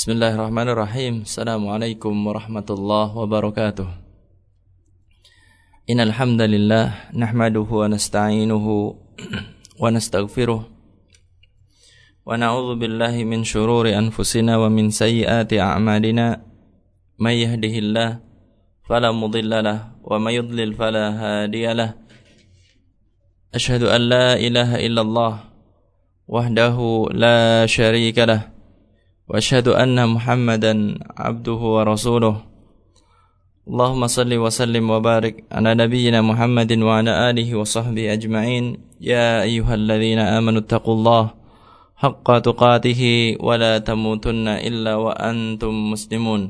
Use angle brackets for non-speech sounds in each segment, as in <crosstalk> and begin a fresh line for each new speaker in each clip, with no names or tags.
Bismillahirrahmanirrahim. Assalamualaikum warahmatullahi wabarakatuh. Innal hamdalillah nahmaduhu wa nasta'inuhu wa nastaghfiruh wa na'udzu billahi min shururi anfusina wa min sayyiati a'malina may yahdihillah fala mudilla lah wa may yudlil fala hadiya lah Ashhadu an la ilaha illallah wahdahu la syarika lah وأشهد أن محمدا عبده ورسوله. اللهم صل وسلم وبارك على نبينا محمد وعلى آله وصحبه أجمعين. يا أيها الذين آمنوا اتقوا الله حق تقاته ولا تموتن إلا وأنتم مسلمون.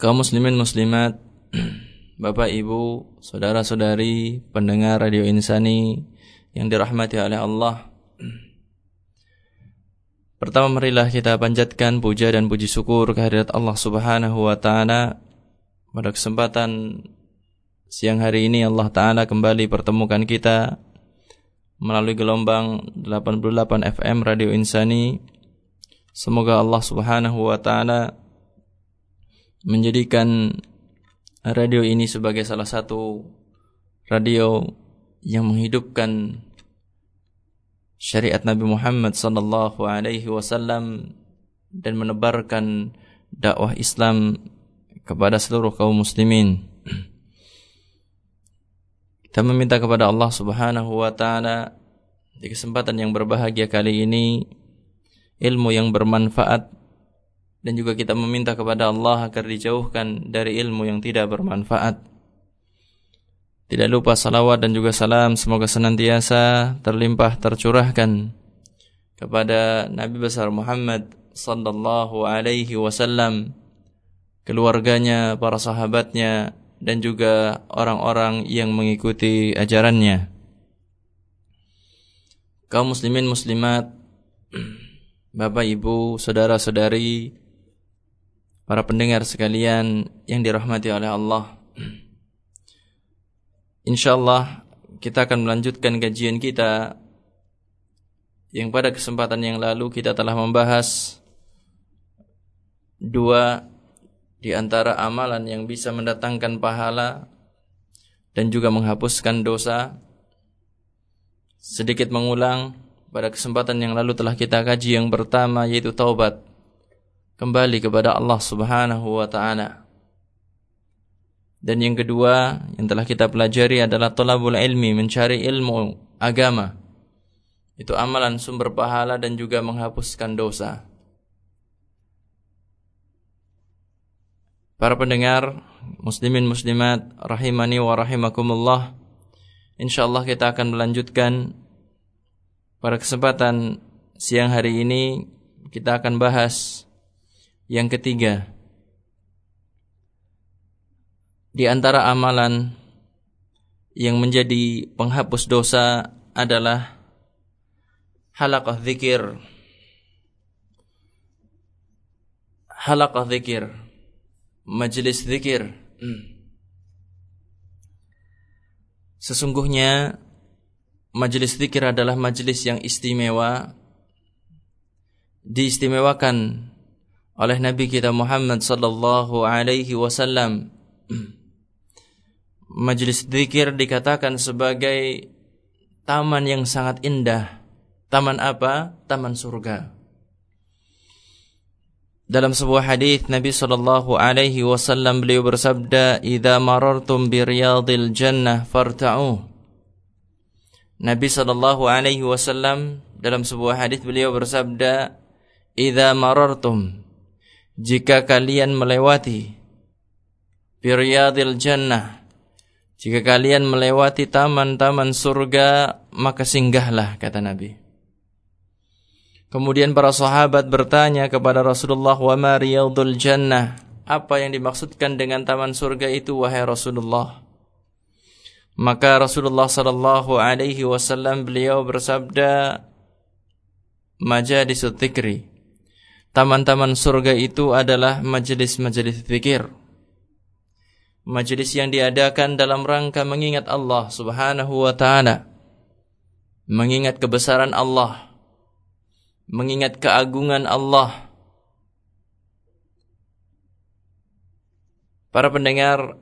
كمسلمين مسلمات؟ <clears throat> Bapak, Ibu, Saudara-saudari, pendengar Radio Insani yang dirahmati oleh Allah. Pertama marilah kita panjatkan puja dan puji syukur kehadirat Allah Subhanahu wa taala. Pada kesempatan siang hari ini Allah taala kembali pertemukan kita melalui gelombang 88 FM Radio Insani. Semoga Allah Subhanahu wa taala menjadikan radio ini sebagai salah satu radio yang menghidupkan syariat Nabi Muhammad sallallahu alaihi wasallam dan menebarkan dakwah Islam kepada seluruh kaum muslimin. Kita meminta kepada Allah Subhanahu wa taala di kesempatan yang berbahagia kali ini ilmu yang bermanfaat dan juga kita meminta kepada Allah agar dijauhkan dari ilmu yang tidak bermanfaat. Tidak lupa salawat dan juga salam semoga senantiasa terlimpah tercurahkan kepada Nabi besar Muhammad sallallahu alaihi wasallam, keluarganya, para sahabatnya dan juga orang-orang yang mengikuti ajarannya. Kaum muslimin muslimat, <clears throat> Bapak Ibu, saudara-saudari, para pendengar sekalian yang dirahmati oleh Allah. <clears throat> Insyaallah kita akan melanjutkan kajian kita yang pada kesempatan yang lalu kita telah membahas dua di antara amalan yang bisa mendatangkan pahala dan juga menghapuskan dosa. Sedikit mengulang, pada kesempatan yang lalu telah kita kaji yang pertama yaitu taubat. Kembali kepada Allah Subhanahu wa taala. Dan yang kedua yang telah kita pelajari adalah tolabul ilmi, mencari ilmu agama. Itu amalan sumber pahala dan juga menghapuskan dosa. Para pendengar, muslimin muslimat, rahimani wa rahimakumullah. Insyaallah kita akan melanjutkan pada kesempatan siang hari ini kita akan bahas yang ketiga di antara amalan yang menjadi penghapus dosa adalah halaqah zikir. Halaqah zikir. Majelis zikir. Hmm. Sesungguhnya majelis zikir adalah majelis yang istimewa diistimewakan oleh Nabi kita Muhammad sallallahu alaihi wasallam Majelis zikir dikatakan sebagai taman yang sangat indah. Taman apa? Taman surga. Dalam sebuah hadis Nabi sallallahu alaihi wasallam beliau bersabda, "Idza marartum bi riyadil jannah farta'u." Nabi sallallahu alaihi wasallam dalam sebuah hadis beliau bersabda, "Idza marartum" Jika kalian melewati bi riyadil jannah jika kalian melewati taman-taman surga, maka singgahlah, kata Nabi. Kemudian para sahabat bertanya kepada Rasulullah, "Wa ma riyadul jannah?" Apa yang dimaksudkan dengan taman surga itu wahai Rasulullah? Maka Rasulullah sallallahu alaihi wasallam beliau bersabda, "Majalisut dzikri." Taman-taman surga itu adalah majelis-majelis zikir majelis yang diadakan dalam rangka mengingat Allah Subhanahu wa taala mengingat kebesaran Allah mengingat keagungan Allah. Para pendengar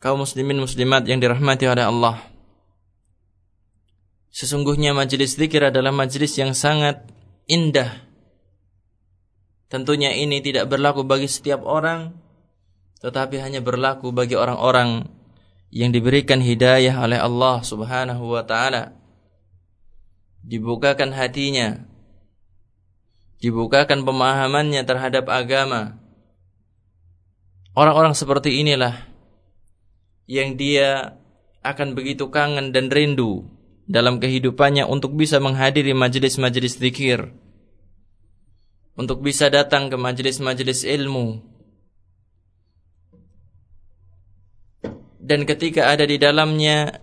kaum muslimin muslimat yang dirahmati oleh Allah. Sesungguhnya majelis zikir adalah majelis yang sangat indah. Tentunya ini tidak berlaku bagi setiap orang, tetapi hanya berlaku bagi orang-orang yang diberikan hidayah oleh Allah Subhanahu wa taala. Dibukakan hatinya, dibukakan pemahamannya terhadap agama. Orang-orang seperti inilah yang dia akan begitu kangen dan rindu dalam kehidupannya untuk bisa menghadiri majelis-majelis zikir untuk bisa datang ke majelis-majelis ilmu dan ketika ada di dalamnya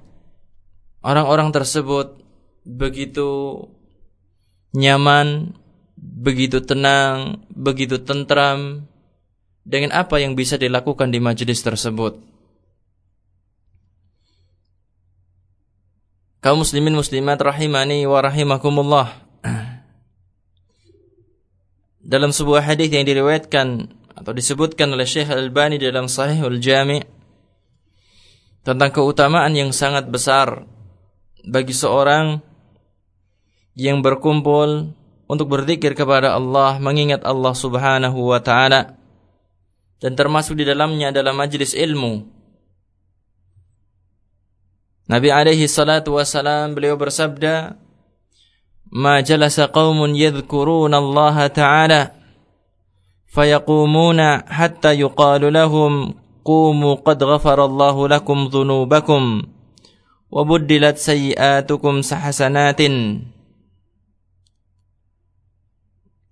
orang-orang tersebut begitu nyaman, begitu tenang, begitu tentram dengan apa yang bisa dilakukan di majelis tersebut. Kaum muslimin muslimat rahimani wa rahimakumullah. Dalam sebuah hadis yang diriwayatkan atau disebutkan oleh Syekh Al-Albani dalam Sahihul Jami' tentang keutamaan yang sangat besar bagi seorang yang berkumpul untuk berzikir kepada Allah, mengingat Allah Subhanahu wa taala dan termasuk di dalamnya adalah majlis ilmu. Nabi alaihi salatu wasalam beliau bersabda, ما جلس قوم يذكرون الله تعالى فيقومون حتى يقال لهم قوموا قد غفر الله لكم ذنوبكم وبدلت سيئاتكم سحسنات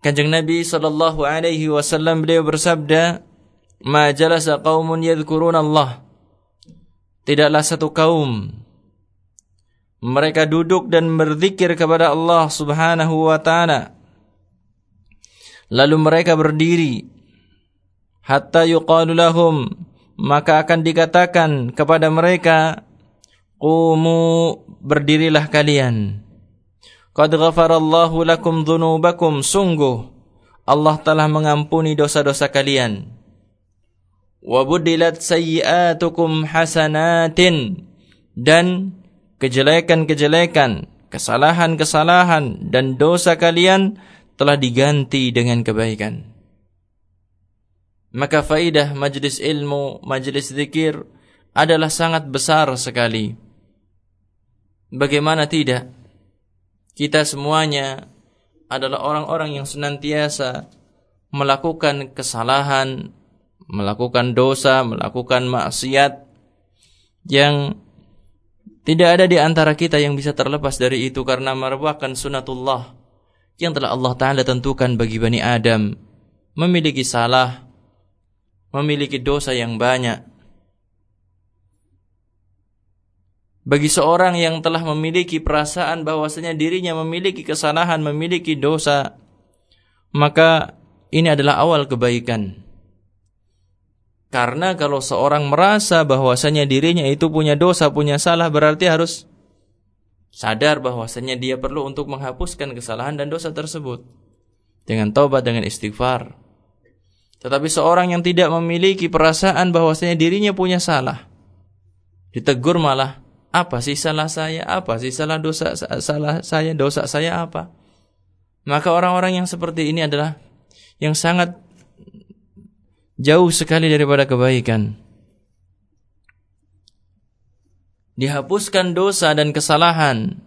Kanjeng Nabi sallallahu alaihi wasallam beliau bersabda, "Ma jalasa qaumun yadhkuruna Allah." Tidaklah satu kaum mereka duduk dan berzikir kepada Allah Subhanahu wa taala. Lalu mereka berdiri hatta yuqalu lahum maka akan dikatakan kepada mereka qumu berdirilah kalian. Qad ghafarallahu lakum dhunubakum sungguh Allah telah mengampuni dosa-dosa kalian. Wa budilat sayyi'atukum hasanatin dan kejelekan-kejelekan, kesalahan-kesalahan dan dosa kalian telah diganti dengan kebaikan. Maka faidah majlis ilmu, majlis zikir adalah sangat besar sekali. Bagaimana tidak? Kita semuanya adalah orang-orang yang senantiasa melakukan kesalahan, melakukan dosa, melakukan maksiat yang tidak ada di antara kita yang bisa terlepas dari itu karena merupakan sunatullah yang telah Allah Ta'ala tentukan bagi Bani Adam. Memiliki salah, memiliki dosa yang banyak. Bagi seorang yang telah memiliki perasaan bahwasanya dirinya memiliki kesalahan, memiliki dosa, maka ini adalah awal kebaikan. Karena kalau seorang merasa bahwasanya dirinya itu punya dosa, punya salah, berarti harus sadar bahwasanya dia perlu untuk menghapuskan kesalahan dan dosa tersebut dengan taubat dengan istighfar. Tetapi seorang yang tidak memiliki perasaan bahwasanya dirinya punya salah, ditegur malah, apa sih salah saya? Apa sih salah dosa salah saya? Dosa saya apa? Maka orang-orang yang seperti ini adalah yang sangat jauh sekali daripada kebaikan. Dihapuskan dosa dan kesalahan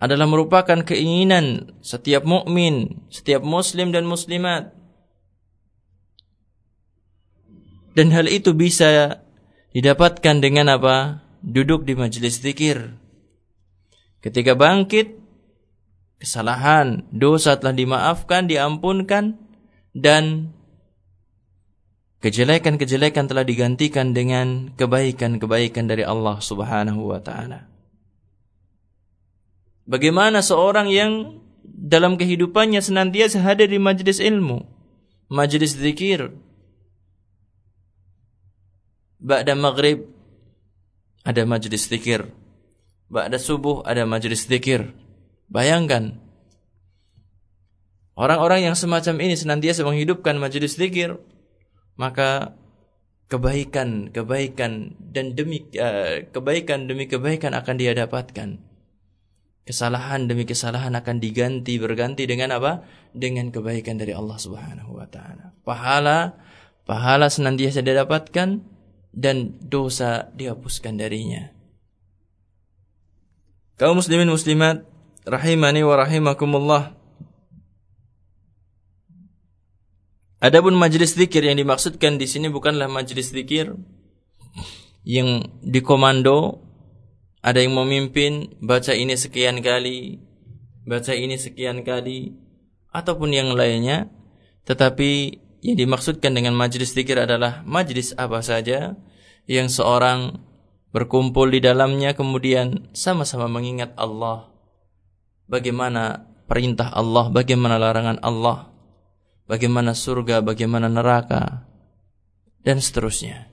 adalah merupakan keinginan setiap mukmin, setiap muslim dan muslimat. Dan hal itu bisa didapatkan dengan apa? Duduk di majelis zikir. Ketika bangkit, kesalahan, dosa telah dimaafkan, diampunkan, dan Kejelekan-kejelekan telah digantikan dengan kebaikan-kebaikan dari Allah Subhanahu wa taala. Bagaimana seorang yang dalam kehidupannya senantiasa hadir di majlis ilmu, majlis zikir. Ba'da maghrib ada majlis zikir. Ba'da subuh ada majlis zikir. Bayangkan Orang-orang yang semacam ini senantiasa menghidupkan majelis zikir, maka kebaikan, kebaikan dan demi uh, kebaikan demi kebaikan akan dia dapatkan. Kesalahan demi kesalahan akan diganti berganti dengan apa? Dengan kebaikan dari Allah Subhanahu wa taala. Pahala pahala senantiasa dia dapatkan dan dosa dihapuskan darinya. Kaum muslimin muslimat rahimani wa rahimakumullah. Adapun majelis zikir yang dimaksudkan di sini bukanlah majelis zikir yang dikomando ada yang memimpin baca ini sekian kali, baca ini sekian kali ataupun yang lainnya, tetapi yang dimaksudkan dengan majelis zikir adalah majelis apa saja yang seorang berkumpul di dalamnya kemudian sama-sama mengingat Allah. Bagaimana perintah Allah, bagaimana larangan Allah bagaimana surga, bagaimana neraka, dan seterusnya.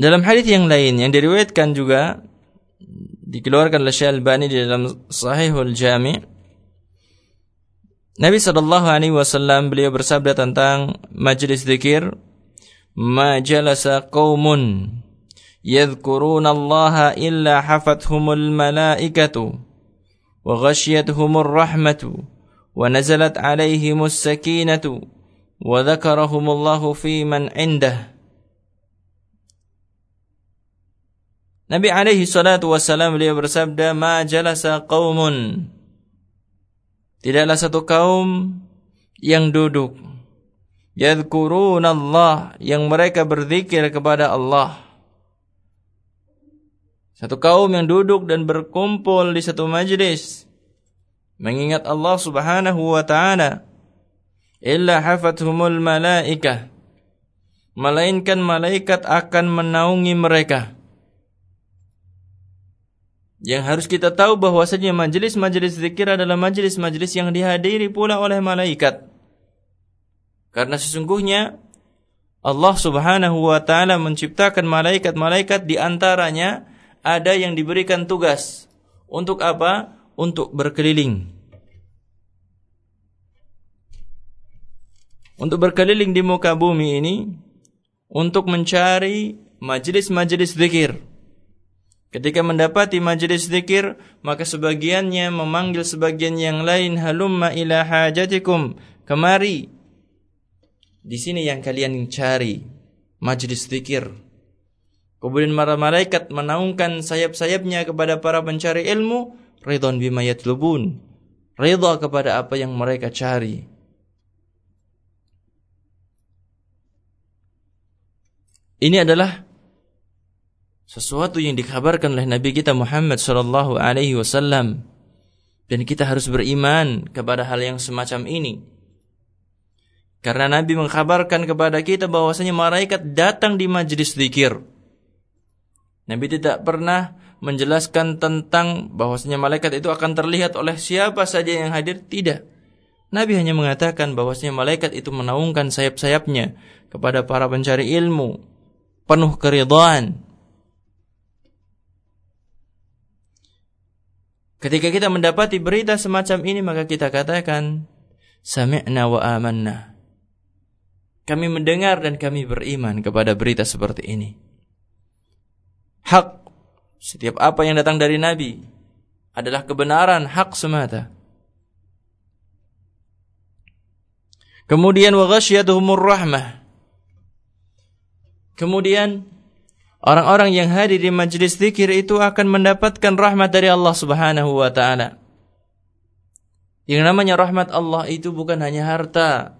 Dalam hadis yang lain yang diriwayatkan juga dikeluarkan oleh Syekh Albani di dalam Sahihul Jami' Nabi SAW beliau bersabda tentang majlis zikir Ma jalasa qawmun yadhkurun Allah illa hafathumul malaikatu Wa ghasyiatuhumul rahmatu Wa nazalat alaihimus sakinatu Wa dhakarahumullahu fi man indah. Nabi SAW beliau bersabda Ma jalasa qawmun Tidaklah satu kaum yang duduk. Yadhkuruna Allah yang mereka berzikir kepada Allah. Satu kaum yang duduk dan berkumpul di satu majlis mengingat Allah Subhanahu wa taala. Illa hafathumul malaikah melainkan malaikat akan menaungi mereka yang harus kita tahu bahwasanya majelis-majelis zikir adalah majelis-majelis yang dihadiri pula oleh malaikat karena sesungguhnya Allah Subhanahu wa taala menciptakan malaikat-malaikat di antaranya ada yang diberikan tugas untuk apa? Untuk berkeliling. Untuk berkeliling di muka bumi ini untuk mencari majelis-majelis zikir. Ketika mendapati majelis zikir, maka sebagiannya memanggil sebagian yang lain halumma ila hajatikum, kemari. Di sini yang kalian cari, majelis zikir Kemudian para malaikat menaungkan sayap-sayapnya kepada para pencari ilmu, ridwan bima yatlubun. Ridha kepada apa yang mereka cari. Ini adalah sesuatu yang dikabarkan oleh Nabi kita Muhammad sallallahu alaihi wasallam dan kita harus beriman kepada hal yang semacam ini. Karena Nabi mengkabarkan kepada kita bahwasanya malaikat datang di majlis zikir Nabi tidak pernah menjelaskan tentang bahwasanya malaikat itu akan terlihat oleh siapa saja yang hadir, tidak. Nabi hanya mengatakan bahwasanya malaikat itu menaungkan sayap-sayapnya kepada para pencari ilmu, penuh keridhaan. Ketika kita mendapati berita semacam ini maka kita katakan sami'na wa amanna. Kami mendengar dan kami beriman kepada berita seperti ini hak. Setiap apa yang datang dari Nabi adalah kebenaran hak semata. Kemudian wa rahmah. Kemudian orang-orang yang hadir di majlis zikir itu akan mendapatkan rahmat dari Allah Subhanahu wa taala. Yang namanya rahmat Allah itu bukan hanya harta.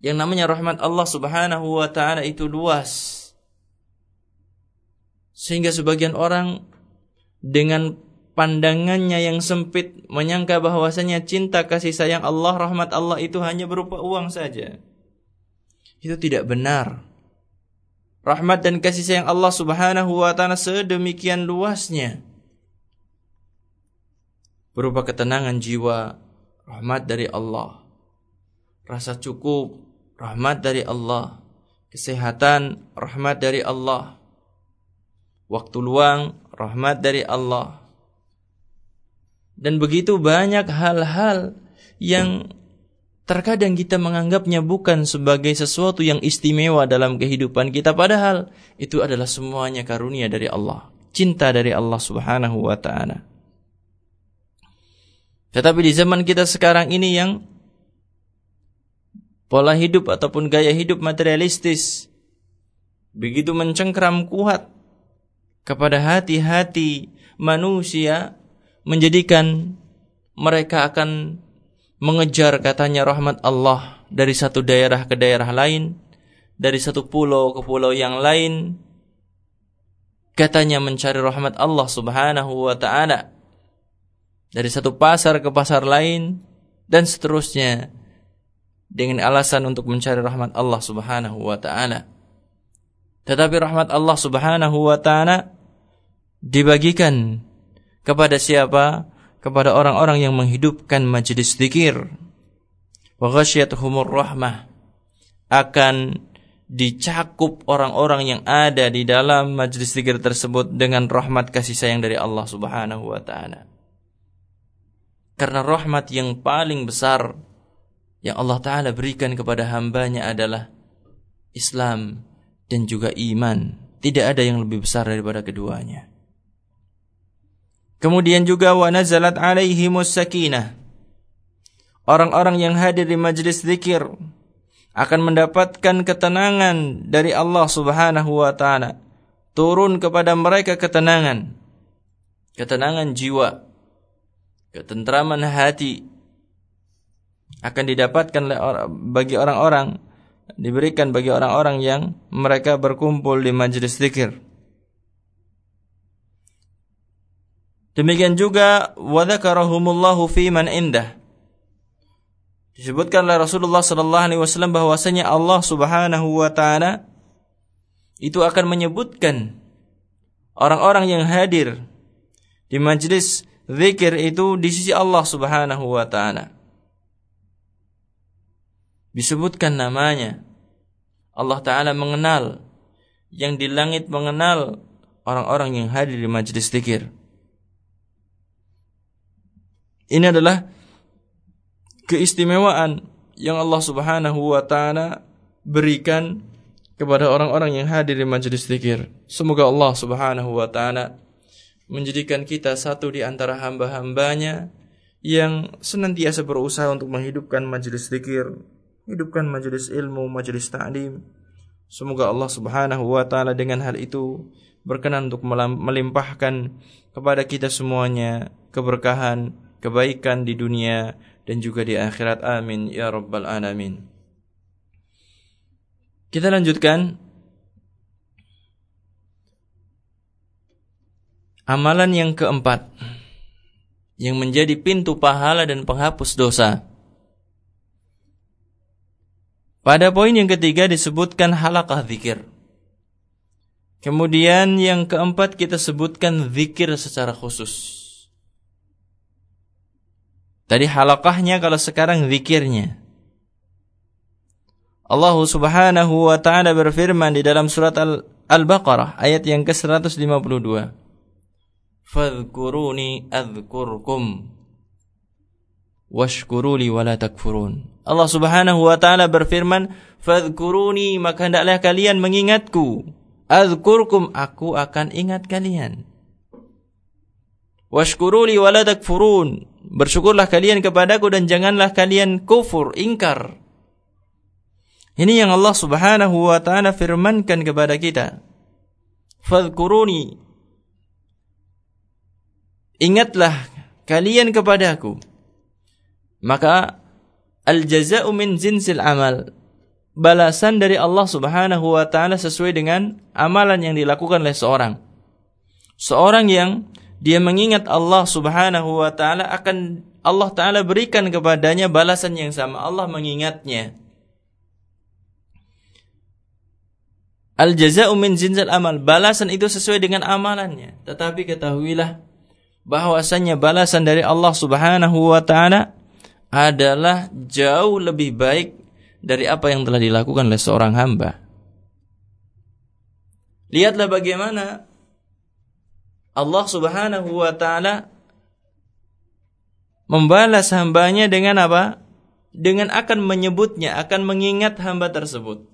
Yang namanya rahmat Allah Subhanahu wa taala itu luas. Sehingga sebagian orang dengan pandangannya yang sempit menyangka bahwasanya cinta kasih sayang Allah, rahmat Allah itu hanya berupa uang saja. Itu tidak benar. Rahmat dan kasih sayang Allah Subhanahu wa taala sedemikian luasnya. Berupa ketenangan jiwa, rahmat dari Allah. Rasa cukup, rahmat dari Allah. Kesehatan, rahmat dari Allah waktu luang, rahmat dari Allah. Dan begitu banyak hal-hal yang terkadang kita menganggapnya bukan sebagai sesuatu yang istimewa dalam kehidupan kita padahal itu adalah semuanya karunia dari Allah, cinta dari Allah Subhanahu wa taala. Tetapi di zaman kita sekarang ini yang pola hidup ataupun gaya hidup materialistis begitu mencengkram kuat kepada hati-hati manusia menjadikan mereka akan mengejar katanya rahmat Allah dari satu daerah ke daerah lain, dari satu pulau ke pulau yang lain. Katanya mencari rahmat Allah Subhanahu wa taala. Dari satu pasar ke pasar lain dan seterusnya dengan alasan untuk mencari rahmat Allah Subhanahu wa taala. Tetapi rahmat Allah Subhanahu wa taala dibagikan kepada siapa? Kepada orang-orang yang menghidupkan majlis zikir. Wa ghasyiyatuhumur rahmah. Akan dicakup orang-orang yang ada di dalam majlis zikir tersebut dengan rahmat kasih sayang dari Allah Subhanahu wa taala. Karena rahmat yang paling besar yang Allah taala berikan kepada hambanya adalah Islam dan juga iman. Tidak ada yang lebih besar daripada keduanya. Kemudian juga wa nazalat alaihimus sakinah. Orang-orang yang hadir di majlis zikir akan mendapatkan ketenangan dari Allah Subhanahu wa taala. Turun kepada mereka ketenangan. Ketenangan jiwa. Ketentraman hati akan didapatkan bagi orang-orang diberikan bagi orang-orang yang mereka berkumpul di majlis zikir. Demikian juga wadzakarahumullahu fi man indah. Disebutkan oleh Rasulullah sallallahu alaihi wasallam bahwasanya Allah Subhanahu wa taala itu akan menyebutkan orang-orang yang hadir di majlis zikir itu di sisi Allah Subhanahu wa taala. Disebutkan namanya. Allah taala mengenal yang di langit mengenal orang-orang yang hadir di majlis zikir. Ini adalah keistimewaan yang Allah Subhanahu wa taala berikan kepada orang-orang yang hadir di majelis zikir. Semoga Allah Subhanahu wa taala menjadikan kita satu di antara hamba-hambanya yang senantiasa berusaha untuk menghidupkan majelis zikir, hidupkan majelis ilmu, majelis ta'lim. Semoga Allah Subhanahu wa taala dengan hal itu berkenan untuk melimpahkan kepada kita semuanya keberkahan kebaikan di dunia dan juga di akhirat. Amin ya rabbal alamin. Kita lanjutkan amalan yang keempat yang menjadi pintu pahala dan penghapus dosa. Pada poin yang ketiga disebutkan halakah zikir. Kemudian yang keempat kita sebutkan zikir secara khusus. Tadi halakahnya kalau sekarang zikirnya. Allah Subhanahu wa taala berfirman di dalam surat Al-Baqarah ayat yang ke-152. Fadhkuruni adzkurkum washkuruli wala takfurun. Allah Subhanahu wa taala berfirman, "Fadhkuruni maka hendaklah kalian mengingatku. Adzkurkum aku akan ingat kalian." Washkuruli wala takfurun Bersyukurlah kalian kepadaku dan janganlah kalian kufur, ingkar. Ini yang Allah Subhanahu wa taala firmankan kepada kita. Fadhkuruni. Ingatlah kalian kepadaku. Maka al-jaza'u min jinsil amal. Balasan dari Allah Subhanahu wa taala sesuai dengan amalan yang dilakukan oleh seorang. Seorang yang dia mengingat Allah Subhanahu wa taala akan Allah taala berikan kepadanya balasan yang sama. Allah mengingatnya. Al jaza'u min jinsil amal. Balasan itu sesuai dengan amalannya. Tetapi ketahuilah bahwasanya balasan dari Allah Subhanahu wa taala adalah jauh lebih baik dari apa yang telah dilakukan oleh seorang hamba. Lihatlah bagaimana Allah Subhanahu wa taala membalas hambanya dengan apa? Dengan akan menyebutnya, akan mengingat hamba tersebut.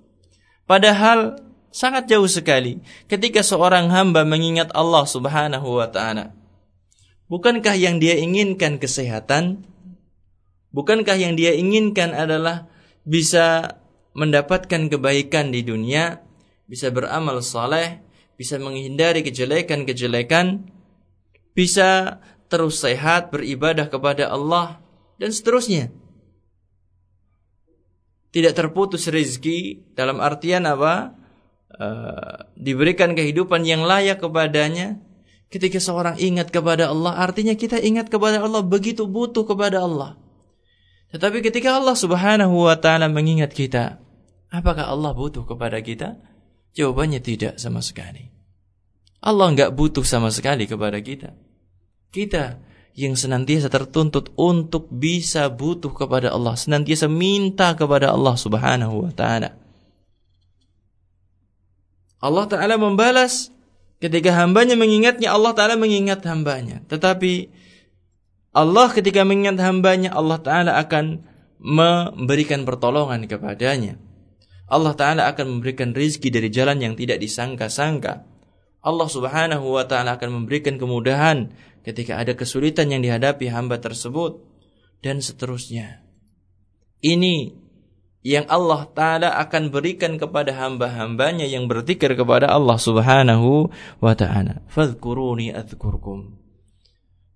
Padahal sangat jauh sekali ketika seorang hamba mengingat Allah Subhanahu wa taala. Bukankah yang dia inginkan kesehatan? Bukankah yang dia inginkan adalah bisa mendapatkan kebaikan di dunia, bisa beramal saleh, bisa menghindari kejelekan-kejelekan, bisa terus sehat, beribadah kepada Allah, dan seterusnya. Tidak terputus rezeki dalam artian apa? Uh, diberikan kehidupan yang layak kepadanya. Ketika seorang ingat kepada Allah, artinya kita ingat kepada Allah begitu butuh kepada Allah. Tetapi ketika Allah Subhanahu wa taala mengingat kita, apakah Allah butuh kepada kita? Jawabannya tidak sama sekali. Allah nggak butuh sama sekali kepada kita. Kita yang senantiasa tertuntut untuk bisa butuh kepada Allah, senantiasa minta kepada Allah Subhanahu wa taala. Allah taala membalas ketika hambanya mengingatnya, Allah taala mengingat hambanya. Tetapi Allah ketika mengingat hambanya, Allah taala akan memberikan pertolongan kepadanya. Allah taala akan memberikan rizki dari jalan yang tidak disangka-sangka. Allah Subhanahu wa taala akan memberikan kemudahan ketika ada kesulitan yang dihadapi hamba tersebut dan seterusnya. Ini yang Allah Ta'ala akan berikan kepada hamba-hambanya yang berzikir kepada Allah Subhanahu wa Ta'ala. Fadhkuruni adhkurkum.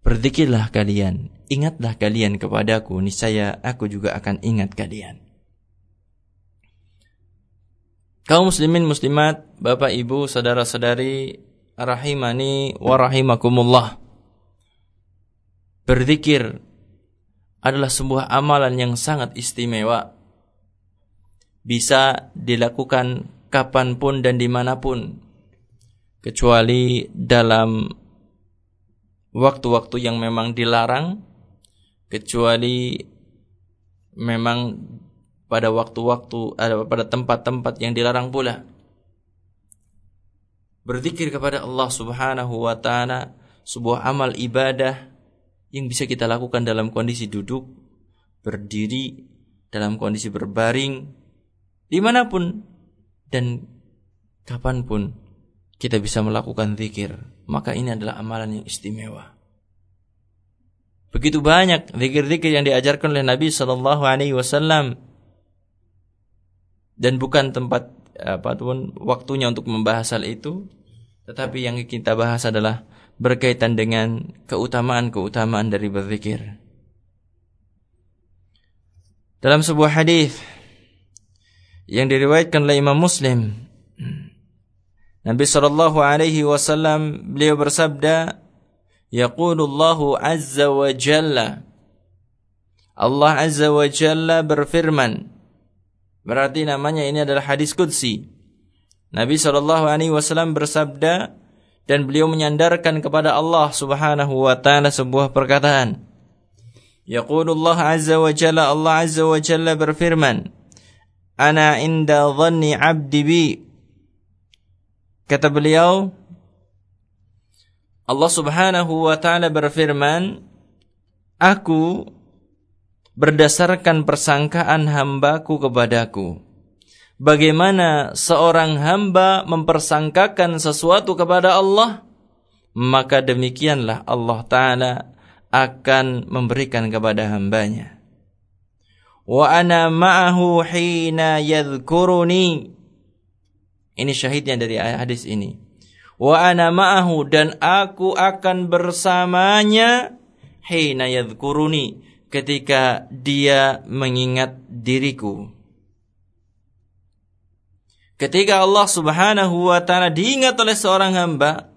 Berzikirlah kalian, ingatlah kalian kepadaku, niscaya aku juga akan ingat kalian. Kaum muslimin muslimat, Bapak Ibu, saudara-saudari rahimani wa rahimakumullah. Berzikir adalah sebuah amalan yang sangat istimewa. Bisa dilakukan kapan pun dan di mana pun. Kecuali dalam waktu-waktu yang memang dilarang. Kecuali memang pada waktu-waktu pada tempat-tempat yang dilarang pula. Berzikir kepada Allah Subhanahu wa taala sebuah amal ibadah yang bisa kita lakukan dalam kondisi duduk, berdiri, dalam kondisi berbaring, di mana pun dan kapan pun kita bisa melakukan zikir. Maka ini adalah amalan yang istimewa. Begitu banyak zikir-zikir yang diajarkan oleh Nabi Shallallahu Alaihi Wasallam dan bukan tempat apa pun waktunya untuk membahas hal itu, tetapi yang kita bahas adalah berkaitan dengan keutamaan-keutamaan dari berzikir. Dalam sebuah hadis yang diriwayatkan oleh Imam Muslim, Nabi sallallahu alaihi wasallam beliau bersabda, "Yaqulu Allah azza wa jalla" Allah azza wa jalla berfirman. Berarti namanya ini adalah hadis qudsi. Nabi wasallam bersabda, dan beliau menyandarkan kepada Allah Subhanahu wa taala sebuah perkataan. Yaqulullah azza wa jalla Allah azza wa jalla berfirman, "Ana inda dhanni 'abdi bi." Kata beliau, Allah Subhanahu wa taala berfirman, "Aku berdasarkan persangkaan hambaku kepadaku." bagaimana seorang hamba mempersangkakan sesuatu kepada Allah, maka demikianlah Allah Ta'ala akan memberikan kepada hambanya. Wa ana ma'ahu hina yadhkuruni. Ini syahidnya dari hadis ini. Wa ana ma'ahu dan aku akan bersamanya hina yadhkuruni ketika dia mengingat diriku. Ketika Allah Subhanahu wa taala diingat oleh seorang hamba,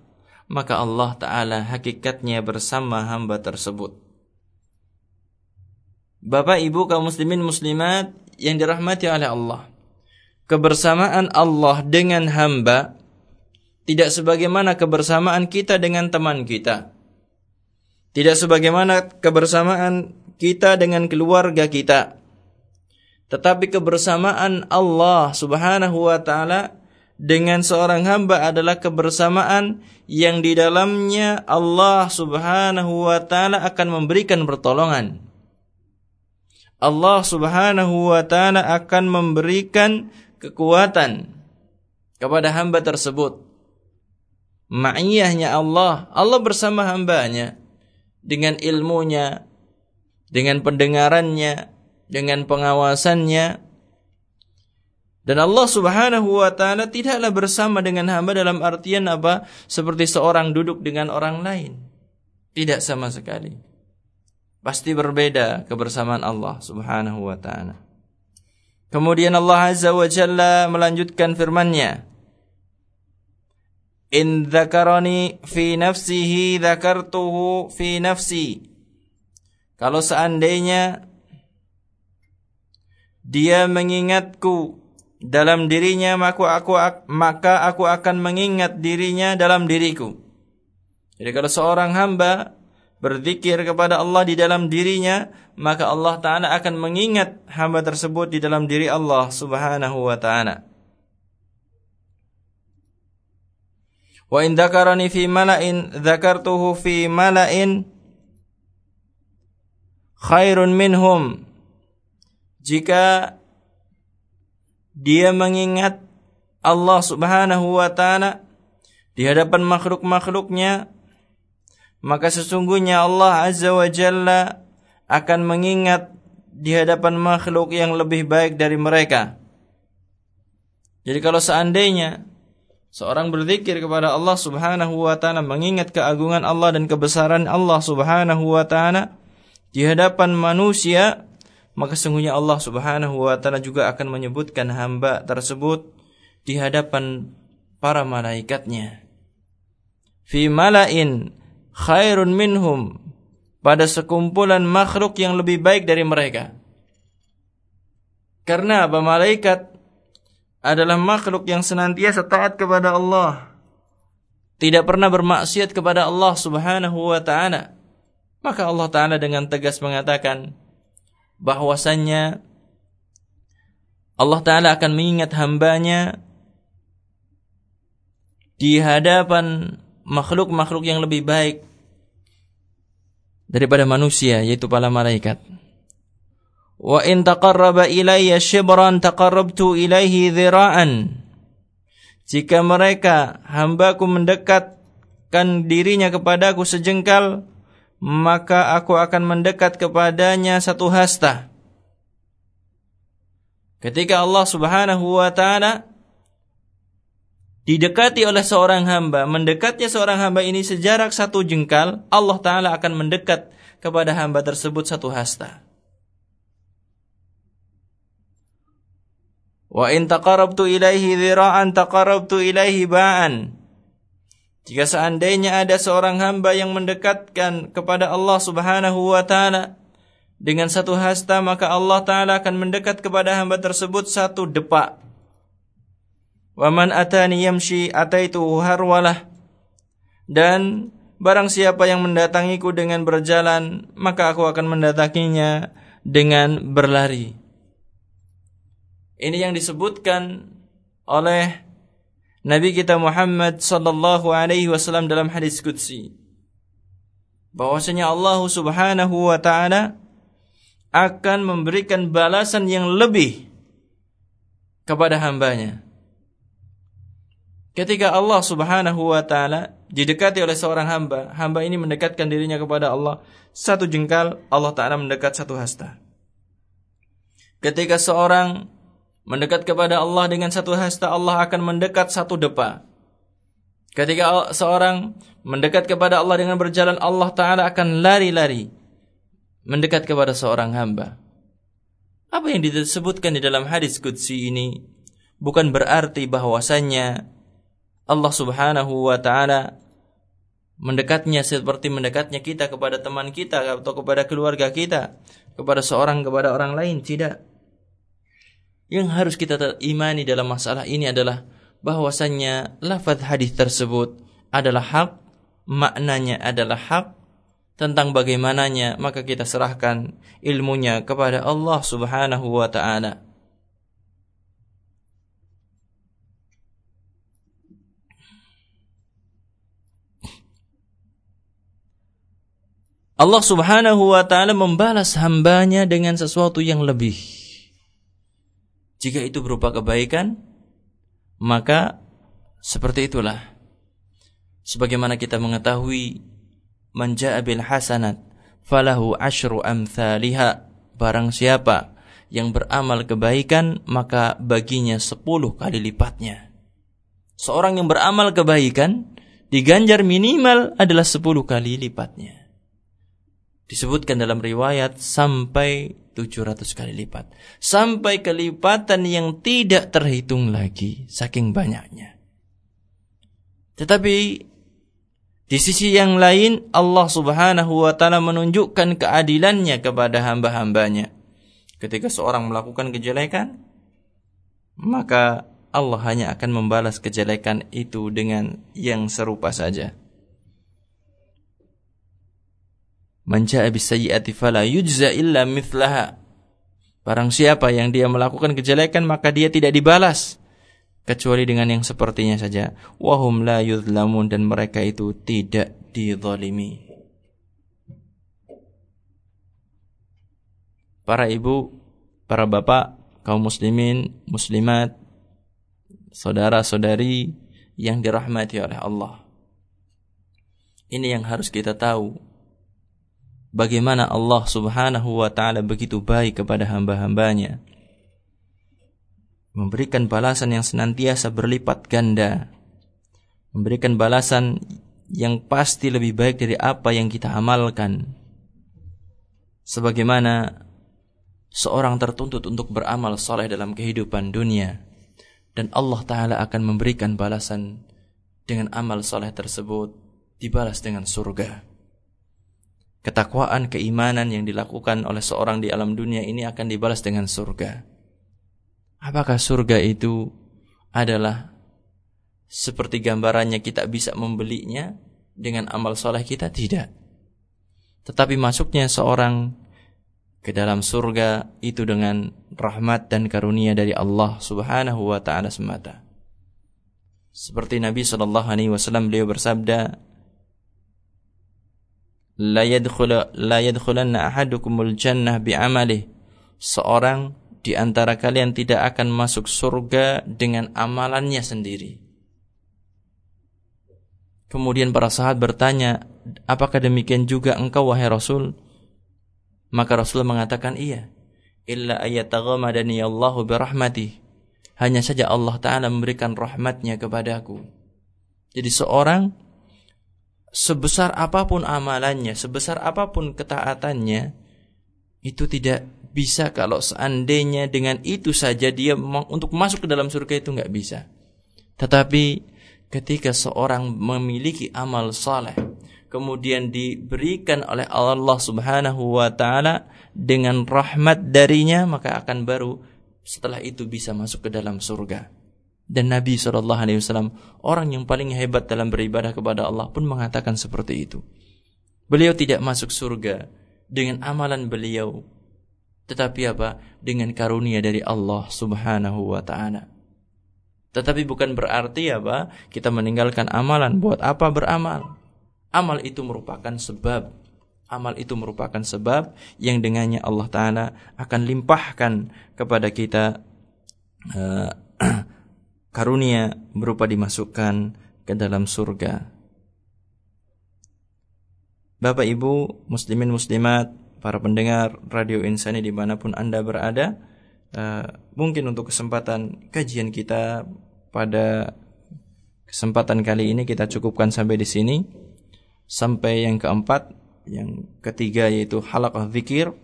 maka Allah taala hakikatnya bersama hamba tersebut. Bapak Ibu kaum muslimin muslimat yang dirahmati oleh Allah. Kebersamaan Allah dengan hamba tidak sebagaimana kebersamaan kita dengan teman kita. Tidak sebagaimana kebersamaan kita dengan keluarga kita tetapi kebersamaan Allah Subhanahu wa taala dengan seorang hamba adalah kebersamaan yang di dalamnya Allah Subhanahu wa taala akan memberikan pertolongan. Allah Subhanahu wa taala akan memberikan kekuatan kepada hamba tersebut. Ma'iyahnya Allah, Allah bersama hambanya dengan ilmunya, dengan pendengarannya, dengan pengawasannya, dan Allah Subhanahu wa taala tidaklah bersama dengan hamba dalam artian apa? Seperti seorang duduk dengan orang lain. Tidak sama sekali. Pasti berbeda kebersamaan Allah Subhanahu wa taala. Kemudian Allah Azza wa Jalla melanjutkan firman-Nya. In dzakarani fi nafsihi dzakartuhu fi nafsi. Kalau seandainya dia mengingatku dalam dirinya maka aku maka aku akan mengingat dirinya dalam diriku. Jadi kalau seorang hamba berzikir kepada Allah di dalam dirinya, maka Allah taala akan mengingat hamba tersebut di dalam diri Allah Subhanahu wa taala. Wa in fi mala'in dzakartuhu fi mala'in khairun minhum. Jika dia mengingat Allah Subhanahu wa taala di hadapan makhluk-makhluknya maka sesungguhnya Allah Azza wa Jalla akan mengingat di hadapan makhluk yang lebih baik dari mereka. Jadi kalau seandainya seorang berzikir kepada Allah Subhanahu wa taala mengingat keagungan Allah dan kebesaran Allah Subhanahu wa taala di hadapan manusia maka sungguhnya Allah Subhanahu wa taala juga akan menyebutkan hamba tersebut di hadapan para malaikatnya. Fi mala'in khairun minhum pada sekumpulan makhluk yang lebih baik dari mereka. Karena apa malaikat adalah makhluk yang senantiasa taat kepada Allah. Tidak pernah bermaksiat kepada Allah Subhanahu wa taala. Maka Allah taala dengan tegas mengatakan, bahwasannya Allah Ta'ala akan mengingat hambanya di hadapan makhluk-makhluk yang lebih baik daripada manusia yaitu para malaikat. Wa in taqarraba ilayya shibran taqarrabtu ilaihi dhira'an. Jika mereka hambaku mendekatkan dirinya kepadaku sejengkal, maka aku akan mendekat kepadanya satu hasta. Ketika Allah Subhanahu wa taala didekati oleh seorang hamba, mendekatnya seorang hamba ini sejarak satu jengkal, Allah taala akan mendekat kepada hamba tersebut satu hasta. Wa in taqarrabtu ilaihi dhira'an taqarrabtu ilaihi ba'an. Jika seandainya ada seorang hamba yang mendekatkan kepada Allah Subhanahu wa taala dengan satu hasta maka Allah taala akan mendekat kepada hamba tersebut satu depak. Wa man atani yamshi ataitu harwalah. Dan barang siapa yang mendatangiku dengan berjalan maka aku akan mendatanginya dengan berlari. Ini yang disebutkan oleh Nabi kita Muhammad sallallahu alaihi wasallam dalam hadis qudsi bahwasanya Allah Subhanahu wa taala akan memberikan balasan yang lebih kepada hambanya. Ketika Allah Subhanahu wa taala didekati oleh seorang hamba, hamba ini mendekatkan dirinya kepada Allah satu jengkal, Allah taala mendekat satu hasta. Ketika seorang mendekat kepada Allah dengan satu hasta Allah akan mendekat satu depa. Ketika seorang mendekat kepada Allah dengan berjalan Allah Ta'ala akan lari-lari mendekat kepada seorang hamba. Apa yang disebutkan di dalam hadis Qudsi ini bukan berarti bahwasannya Allah Subhanahu wa taala mendekatnya seperti mendekatnya kita kepada teman kita atau kepada keluarga kita, kepada seorang kepada orang lain, tidak. Yang harus kita imani dalam masalah ini adalah bahwasannya lafaz hadis tersebut adalah hak, maknanya adalah hak, tentang bagaimananya maka kita serahkan ilmunya kepada Allah Subhanahu wa taala. Allah Subhanahu wa taala membalas hambanya dengan sesuatu yang lebih. Jika itu berupa kebaikan, maka seperti itulah. Sebagaimana kita mengetahui manja'a bil hasanat falahu asyru amthaliha barang siapa yang beramal kebaikan maka baginya sepuluh kali lipatnya. Seorang yang beramal kebaikan diganjar minimal adalah sepuluh kali lipatnya disebutkan dalam riwayat sampai 700 kali lipat. Sampai kelipatan yang tidak terhitung lagi saking banyaknya. Tetapi di sisi yang lain Allah Subhanahu wa taala menunjukkan keadilannya kepada hamba-hambanya. Ketika seorang melakukan kejelekan, maka Allah hanya akan membalas kejelekan itu dengan yang serupa saja. Man ja'a bisayyi'ati fala yujza illa mithlaha. Barang siapa yang dia melakukan kejelekan maka dia tidak dibalas kecuali dengan yang sepertinya saja. Wahum la yudlamun dan mereka itu tidak dizalimi. Para ibu, para bapak, kaum muslimin, muslimat, saudara-saudari yang dirahmati oleh Allah. Ini yang harus kita tahu bagaimana Allah Subhanahu wa taala begitu baik kepada hamba-hambanya. Memberikan balasan yang senantiasa berlipat ganda. Memberikan balasan yang pasti lebih baik dari apa yang kita amalkan. Sebagaimana seorang tertuntut untuk beramal soleh dalam kehidupan dunia dan Allah Ta'ala akan memberikan balasan dengan amal soleh tersebut dibalas dengan surga ketakwaan, keimanan yang dilakukan oleh seorang di alam dunia ini akan dibalas dengan surga. Apakah surga itu adalah seperti gambarannya kita bisa membelinya dengan amal soleh kita? Tidak. Tetapi masuknya seorang ke dalam surga itu dengan rahmat dan karunia dari Allah Subhanahu wa taala semata. Seperti Nabi sallallahu alaihi wasallam beliau bersabda, la yadkhula la yadkhulanna ahadukumul jannah. Seorang di antara kalian tidak akan masuk surga dengan amalannya sendiri. Kemudian para sahabat bertanya, apakah demikian juga engkau wahai Rasul? Maka Rasul mengatakan iya. Illa ayataghamadani Allahu birahmatih. Hanya saja Allah Ta'ala memberikan rahmatnya kepadaku. Jadi seorang sebesar apa pun amalannya, sebesar apa pun ketaatannya, itu tidak bisa kalau seandainya dengan itu saja dia untuk masuk ke dalam surga itu nggak bisa. Tetapi ketika seorang memiliki amal saleh, kemudian diberikan oleh Allah Subhanahu wa taala dengan rahmat darinya, maka akan baru setelah itu bisa masuk ke dalam surga. Dan Nabi Shallallahu Alaihi Wasallam orang yang paling hebat dalam beribadah kepada Allah pun mengatakan seperti itu. Beliau tidak masuk surga dengan amalan beliau, tetapi apa? Dengan karunia dari Allah Subhanahu wa taala. Tetapi bukan berarti apa? Kita meninggalkan amalan. Buat apa beramal? Amal itu merupakan sebab. Amal itu merupakan sebab yang dengannya Allah taala akan limpahkan kepada kita uh, <clears throat> karunia berupa dimasukkan ke dalam surga. Bapak Ibu, muslimin muslimat, para pendengar Radio Insani di mana pun Anda berada, uh, mungkin untuk kesempatan kajian kita pada kesempatan kali ini kita cukupkan sampai di sini. Sampai yang keempat, yang ketiga yaitu halaqah zikir,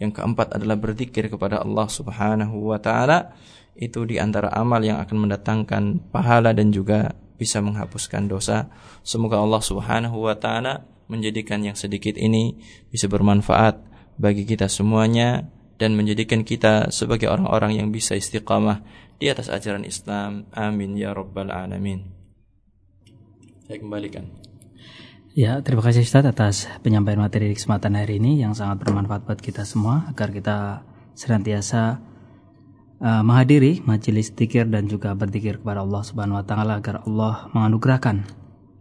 yang keempat adalah berzikir kepada Allah Subhanahu wa taala itu di antara amal yang akan mendatangkan pahala dan juga bisa menghapuskan dosa. Semoga Allah Subhanahu wa taala menjadikan yang sedikit ini bisa bermanfaat bagi kita semuanya dan menjadikan kita sebagai orang-orang yang bisa istiqamah di atas ajaran Islam. Amin ya rabbal alamin. Saya kembalikan.
Ya, terima kasih Ustaz atas penyampaian materi di kesempatan hari ini yang sangat bermanfaat buat kita semua agar kita senantiasa uh, menghadiri majelis zikir dan juga berzikir kepada Allah Subhanahu wa taala agar Allah menganugerahkan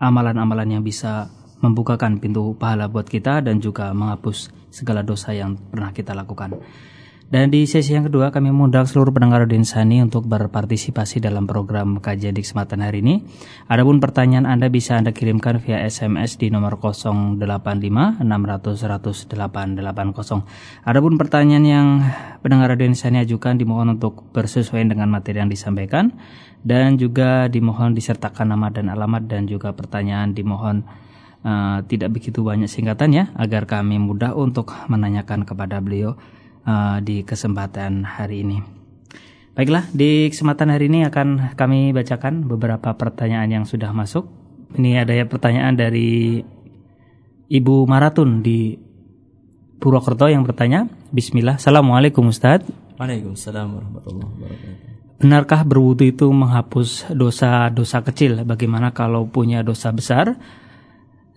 amalan-amalan yang bisa membukakan pintu pahala buat kita dan juga menghapus segala dosa yang pernah kita lakukan. Dan di sesi yang kedua kami mengundang seluruh pendengar Radio Insani untuk berpartisipasi dalam program kajian di kesempatan hari ini. Adapun pertanyaan Anda bisa Anda kirimkan via SMS di nomor 085 600 100 880. Adapun pertanyaan yang pendengar Radio Insani ajukan dimohon untuk bersesuaian dengan materi yang disampaikan dan juga dimohon disertakan nama dan alamat dan juga pertanyaan dimohon uh, tidak begitu banyak singkatannya agar kami mudah untuk menanyakan kepada beliau uh, di kesempatan hari ini. Baiklah, di kesempatan hari ini akan kami bacakan beberapa pertanyaan yang sudah masuk. Ini ada ya pertanyaan dari Ibu Maratun di Purwokerto yang bertanya, Bismillah, Assalamualaikum Ustaz.
Waalaikumsalam warahmatullahi wabarakatuh.
Benarkah berwudu itu menghapus dosa-dosa kecil? Bagaimana kalau punya dosa besar?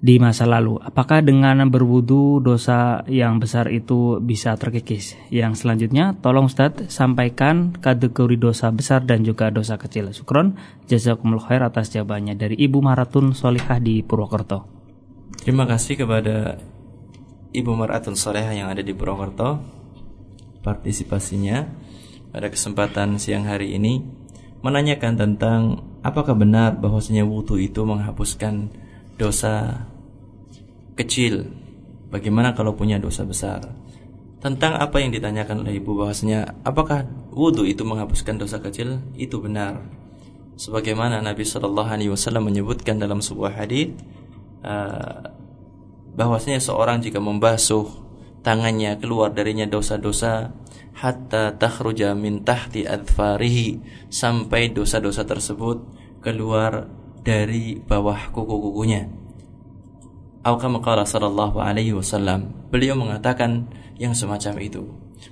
Di masa lalu. Apakah dengan berwudu dosa yang besar itu bisa terkikis? Yang selanjutnya, tolong Ustadz sampaikan kategori dosa besar dan juga dosa kecil. Sukron, jazakumullah khair atas jawabannya dari Ibu Maratun Solihah di Purwokerto.
Terima kasih kepada Ibu Maratun Solihah yang ada di Purwokerto partisipasinya pada kesempatan siang hari ini menanyakan tentang apakah benar bahwasanya wudhu itu menghapuskan dosa kecil. Bagaimana kalau punya dosa besar? Tentang apa yang ditanyakan oleh ibu bahwasanya apakah wudhu itu menghapuskan dosa kecil? Itu benar. Sebagaimana Nabi Wasallam menyebutkan dalam sebuah hadis uh, bahwasanya seorang jika membasuh tangannya keluar darinya dosa-dosa hatta takhruja min tahti adfarihi sampai dosa-dosa tersebut keluar dari bawah kuku-kukunya Aukama qala sallallahu alaihi wasallam Beliau mengatakan yang semacam itu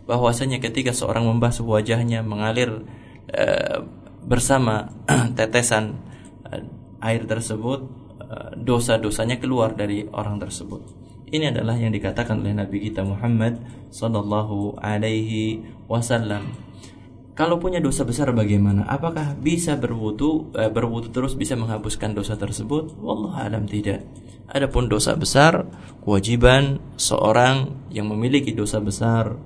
bahwasanya ketika seorang membasuh wajahnya mengalir uh, bersama <clears throat> tetesan uh, air tersebut uh, dosa-dosanya keluar dari orang tersebut. Ini adalah yang dikatakan oleh Nabi kita Muhammad sallallahu alaihi wasallam. Kalau punya dosa besar bagaimana? Apakah bisa berwudu uh, berwudu terus bisa menghapuskan dosa tersebut? Wallahu alam tidak. Adapun dosa besar, kewajiban seorang yang memiliki dosa besar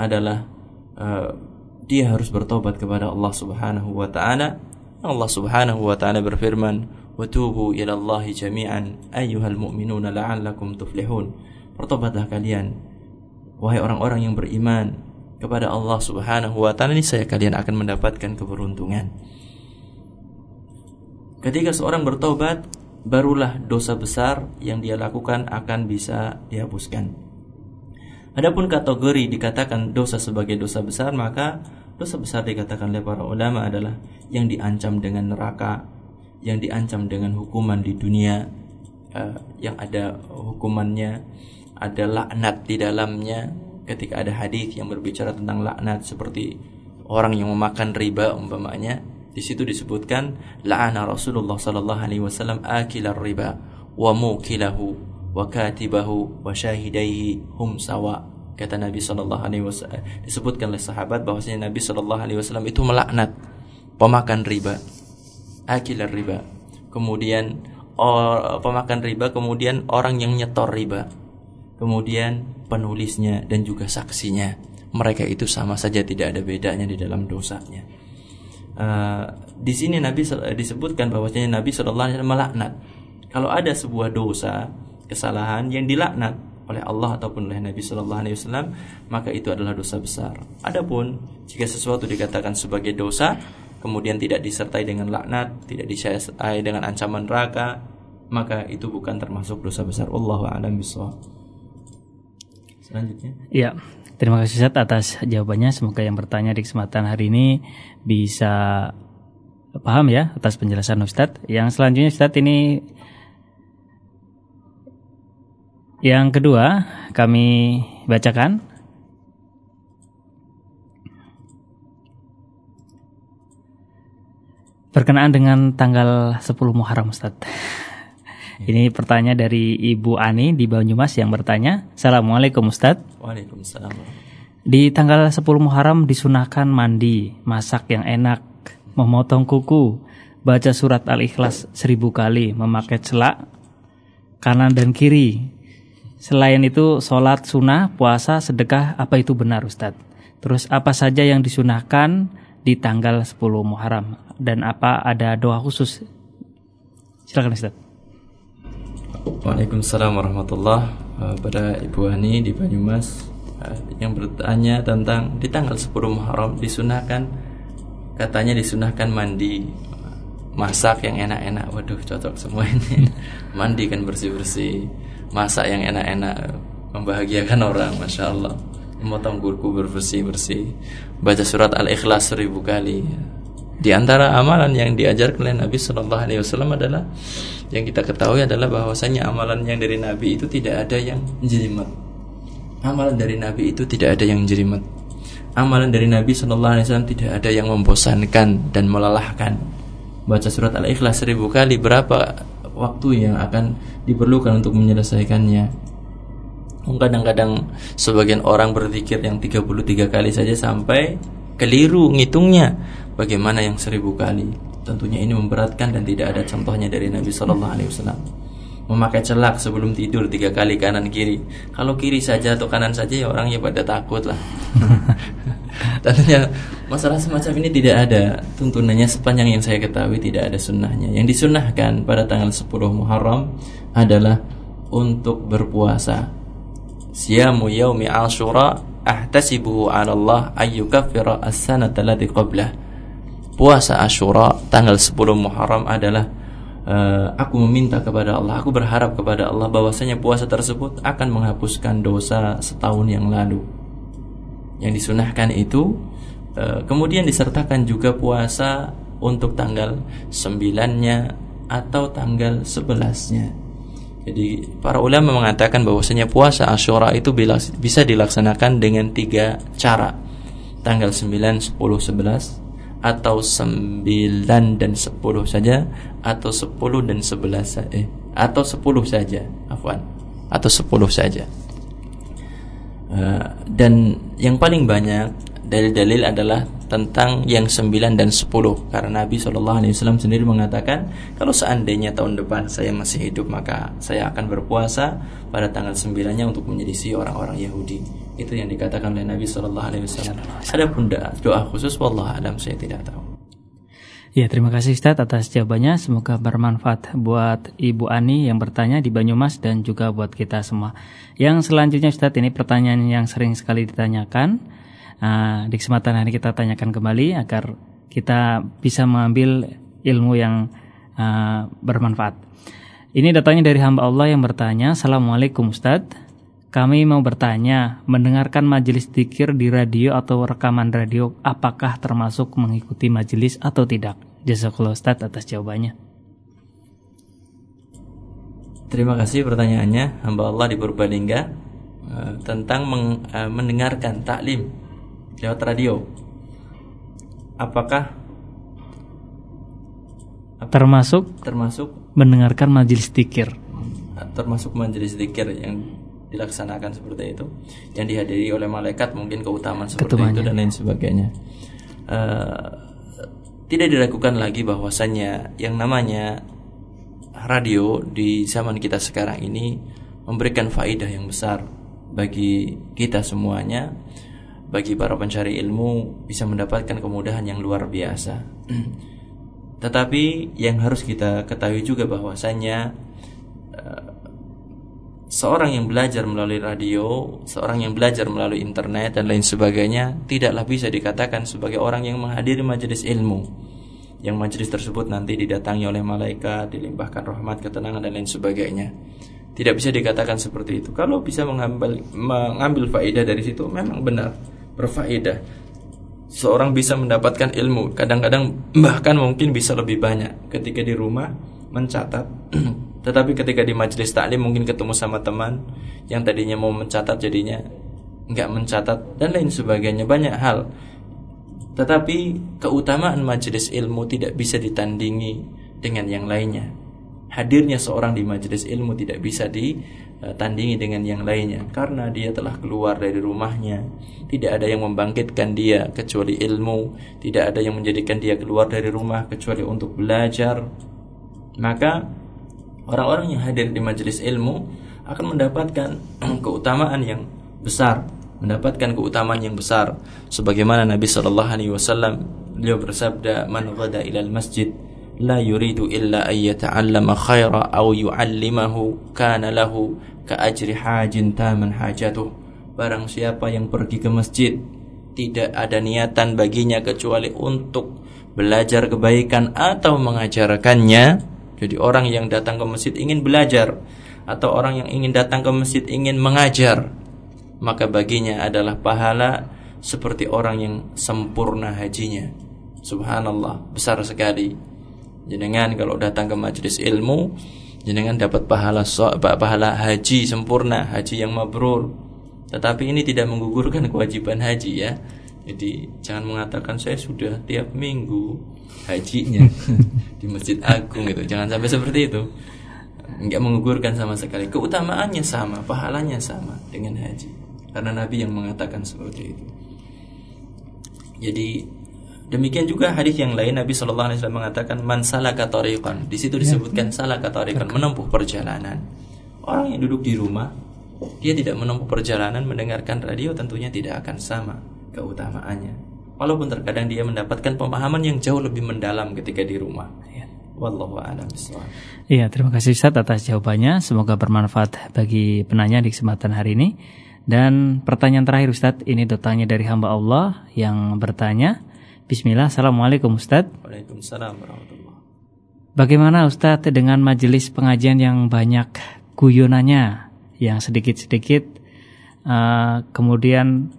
adalah uh, dia harus bertobat kepada Allah Subhanahu wa taala. Allah Subhanahu wa taala berfirman, "Wa tubu ila Allah jami'an ayyuhal mu'minuna la'allakum tuflihun." Bertobatlah kalian wahai orang-orang yang beriman kepada Allah Subhanahu wa taala saya kalian akan mendapatkan keberuntungan. Ketika seorang bertobat, barulah dosa besar yang dia lakukan akan bisa dihapuskan. Adapun kategori dikatakan dosa sebagai dosa besar, maka dosa besar dikatakan oleh para ulama adalah yang diancam dengan neraka, yang diancam dengan hukuman di dunia, uh, yang ada hukumannya, ada laknat di dalamnya. Ketika ada hadis yang berbicara tentang laknat seperti orang yang memakan riba umpamanya, di situ disebutkan la'ana Rasulullah sallallahu alaihi wasallam akilar riba wa mukilahu wa katibahu wa syahidaihi hum sawa. Kata Nabi sallallahu alaihi wasallam disebutkan oleh sahabat bahwasanya Nabi sallallahu alaihi wasallam itu melaknat pemakan riba. Akilar riba. Kemudian or, pemakan riba, kemudian orang yang nyetor riba. Kemudian penulisnya dan juga saksinya. Mereka itu sama saja tidak ada bedanya di dalam dosanya. Uh, di sini Nabi disebutkan bahwasanya Nabi Shallallahu Alaihi Wasallam melaknat. Kalau ada sebuah dosa, kesalahan yang dilaknat oleh Allah ataupun oleh Nabi Shallallahu Alaihi Wasallam, maka itu adalah dosa besar. Adapun jika sesuatu dikatakan sebagai dosa, kemudian tidak disertai dengan laknat, tidak disertai dengan ancaman neraka, maka itu bukan termasuk dosa besar. Allah a'lam bishawab.
Selanjutnya. Iya. Terima kasih Ustaz atas jawabannya. Semoga yang bertanya di kesempatan hari ini bisa paham ya atas penjelasan Ustaz. Yang selanjutnya Ustaz ini yang kedua kami bacakan berkenaan dengan tanggal 10 Muharram Ustaz. Ini pertanyaan dari Ibu Ani di Banyumas yang bertanya, Assalamualaikum Ustadz.
Waalaikumsalam.
Di tanggal 10 Muharram disunahkan mandi, masak yang enak, memotong kuku, baca surat Al-Ikhlas seribu kali, memakai celak, kanan dan kiri. Selain itu sholat sunnah, puasa, sedekah, apa itu benar Ustadz? Terus apa saja yang disunahkan di tanggal 10 Muharram dan apa ada doa khusus? Silakan Ustadz.
Waalaikumsalam warahmatullah. Pada Ibu Ani di Banyumas eh, yang bertanya tentang di tanggal 10 Muharram disunahkan katanya disunahkan mandi. Masak yang enak-enak waduh cocok semua ini <laughs> mandi kan bersih-bersih masak yang enak-enak membahagiakan orang masya Allah. Memotong kuku bersih-bersih baca surat al-ikhlas seribu kali di antara amalan yang diajarkan oleh Nabi Shallallahu Alaihi Wasallam adalah yang kita ketahui adalah bahwasanya amalan yang dari Nabi itu tidak ada yang jelimet. Amalan dari Nabi itu tidak ada yang jelimet. Amalan dari Nabi Shallallahu Alaihi Wasallam tidak ada yang membosankan dan melelahkan baca surat Al-Ikhlas seribu kali berapa waktu yang akan diperlukan untuk menyelesaikannya kadang-kadang sebagian orang berzikir yang 33 kali saja sampai keliru ngitungnya bagaimana yang seribu kali tentunya ini memberatkan dan tidak ada contohnya dari Nabi Shallallahu Alaihi Wasallam memakai celak sebelum tidur tiga kali kanan kiri kalau kiri saja atau kanan saja ya orangnya pada takut lah <laughs> Tentunya masalah semacam ini tidak ada tuntunannya sepanjang yang saya ketahui tidak ada sunnahnya. Yang disunnahkan pada tanggal 10 Muharram adalah untuk berpuasa. Siyamu yaumi Ashura ahtasibuhu 'ala Allah ayyukaffira as-sanata allati qablah. Puasa Ashura tanggal 10 Muharram adalah uh, aku meminta kepada Allah, aku berharap kepada Allah bahwasanya puasa tersebut akan menghapuskan dosa setahun yang lalu yang disunahkan itu e, kemudian disertakan juga puasa untuk tanggal 9-nya atau tanggal 11-nya. Jadi para ulama mengatakan bahwasanya puasa Asyura itu bisa dilaksanakan dengan tiga cara. Tanggal 9, 10, 11 atau 9 dan 10 saja atau 10 dan 11 eh atau 10 saja, afwan. Atau 10 saja. Eh, dan yang paling banyak dalil-dalil adalah tentang yang 9 dan 10 karena Nabi Shallallahu Alaihi Wasallam sendiri mengatakan kalau seandainya tahun depan saya masih hidup maka saya akan berpuasa pada tanggal 9 nya untuk menyelisi orang-orang Yahudi itu yang dikatakan oleh Nabi Shallallahu Alaihi Wasallam adapun doa, khusus wallah alam saya tidak tahu
Ya, terima kasih Ustadz atas jawabannya. Semoga bermanfaat buat Ibu Ani yang bertanya di Banyumas dan juga buat kita semua. Yang selanjutnya Ustadz ini pertanyaan yang sering sekali ditanyakan. Uh, di kesempatan hari kita tanyakan kembali agar kita bisa mengambil ilmu yang uh, bermanfaat. Ini datanya dari hamba Allah yang bertanya, Assalamualaikum Ustadz. Kami mau bertanya, mendengarkan majelis dikir di radio atau rekaman radio, apakah termasuk mengikuti majelis atau tidak? Jazakallah Ustaz atas jawabannya.
Terima kasih pertanyaannya hamba Allah di Purbalingga uh, tentang uh, mendengarkan taklim lewat radio. Apakah
termasuk
termasuk
mendengarkan majelis dikir?
Termasuk majelis dikir yang dilaksanakan seperti itu yang dihadiri oleh malaikat mungkin keutamaan seperti Ketumanya. itu dan lain sebagainya uh, tidak diragukan lagi bahwasannya yang namanya radio di zaman kita sekarang ini memberikan faidah yang besar bagi kita semuanya bagi para pencari ilmu bisa mendapatkan kemudahan yang luar biasa <clears throat> tetapi yang harus kita ketahui juga bahwasannya uh, seorang yang belajar melalui radio, seorang yang belajar melalui internet dan lain sebagainya tidaklah bisa dikatakan sebagai orang yang menghadiri majelis ilmu. Yang majelis tersebut nanti didatangi oleh malaikat, dilimpahkan rahmat, ketenangan dan lain sebagainya. Tidak bisa dikatakan seperti itu. Kalau bisa mengambil mengambil faedah dari situ memang benar berfaedah. Seorang bisa mendapatkan ilmu, kadang-kadang bahkan mungkin bisa lebih banyak ketika di rumah mencatat <clears throat> Tetapi ketika di majelis taklim mungkin ketemu sama teman yang tadinya mau mencatat jadinya nggak mencatat dan lain sebagainya banyak hal. Tetapi keutamaan majelis ilmu tidak bisa ditandingi dengan yang lainnya. Hadirnya seorang di majelis ilmu tidak bisa ditandingi dengan yang lainnya karena dia telah keluar dari rumahnya. Tidak ada yang membangkitkan dia kecuali ilmu, tidak ada yang menjadikan dia keluar dari rumah kecuali untuk belajar. Maka orang-orang yang hadir di majelis ilmu akan mendapatkan <clears throat> keutamaan yang besar mendapatkan keutamaan yang besar sebagaimana Nabi sallallahu alaihi wasallam beliau bersabda man ghada ilal masjid yuridu illa an yata'allama khaira aw yu'allimahu kana lahu ka ajri hajin taman hajatuh barang siapa yang pergi ke masjid tidak ada niatan baginya kecuali untuk belajar kebaikan atau mengajarkannya jadi orang yang datang ke masjid ingin belajar atau orang yang ingin datang ke masjid ingin mengajar maka baginya adalah pahala seperti orang yang sempurna hajinya. Subhanallah, besar sekali. Jenengan kalau datang ke majelis ilmu, jenengan dapat pahala so, pahala haji sempurna, haji yang mabrur. Tetapi ini tidak menggugurkan kewajiban haji ya. Jadi jangan mengatakan saya sudah tiap minggu hajinya <laughs> di Masjid Agung itu. Jangan sampai seperti itu. Enggak menggugurkan sama sekali. Keutamaannya sama, pahalanya sama dengan haji karena Nabi yang mengatakan seperti itu. Jadi demikian juga hadis yang lain Nabi Shallallahu Alaihi Wasallam mengatakan man salaka tariqan. Di situ disebutkan ya. salaka tariqan menempuh perjalanan. Orang yang duduk di rumah dia tidak menempuh perjalanan mendengarkan radio tentunya tidak akan sama keutamaannya. Walaupun terkadang dia mendapatkan pemahaman yang jauh lebih mendalam ketika di rumah. Ya. Wallahu a'lam
Iya, terima kasih Ustaz atas jawabannya. Semoga bermanfaat bagi penanya di kesempatan hari ini. Dan pertanyaan terakhir Ustadz, ini datangnya dari hamba Allah yang bertanya. Bismillah, Assalamualaikum Ustadz.
Waalaikumsalam warahmatullahi
Bagaimana Ustadz dengan majelis pengajian yang banyak guyonannya, yang sedikit-sedikit, uh, kemudian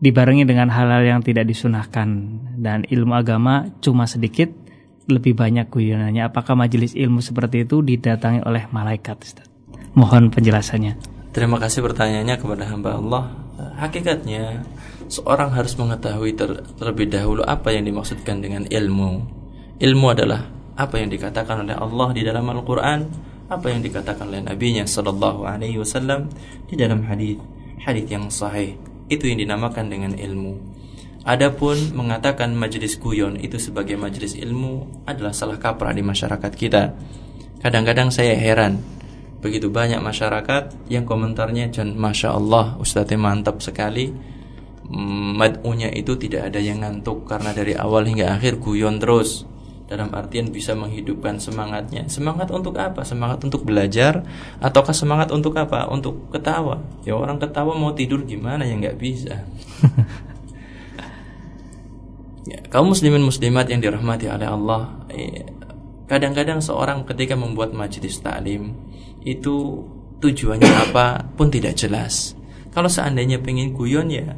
dibarengi dengan hal-hal yang tidak disunahkan dan ilmu agama cuma sedikit, lebih banyak guyonannya. Apakah majelis ilmu seperti itu didatangi oleh malaikat Ustadz? Mohon penjelasannya.
Terima kasih pertanyaannya kepada hamba Allah. Hakikatnya seorang harus mengetahui ter terlebih dahulu apa yang dimaksudkan dengan ilmu. Ilmu adalah apa yang dikatakan oleh Allah di dalam Al-Qur'an, apa yang dikatakan oleh Nabi-Nya sallallahu alaihi wasallam di dalam hadis hadis yang sahih. Itu yang dinamakan dengan ilmu. Adapun mengatakan majelis guyon itu sebagai majelis ilmu adalah salah kaprah di masyarakat kita. Kadang-kadang saya heran begitu banyak masyarakat yang komentarnya masya Allah Ustadznya mantap sekali mad'unya itu tidak ada yang ngantuk karena dari awal hingga akhir guyon terus. Dalam artian bisa menghidupkan semangatnya. Semangat untuk apa? Semangat untuk belajar ataukah semangat untuk apa? Untuk ketawa. Ya orang ketawa mau tidur gimana? Ya nggak bisa. <laughs> Ya, kaum muslimin muslimat yang dirahmati oleh Allah eh, kadang-kadang seorang ketika membuat majlis taklim itu tujuannya apa pun tidak jelas. Kalau seandainya pengen guyon ya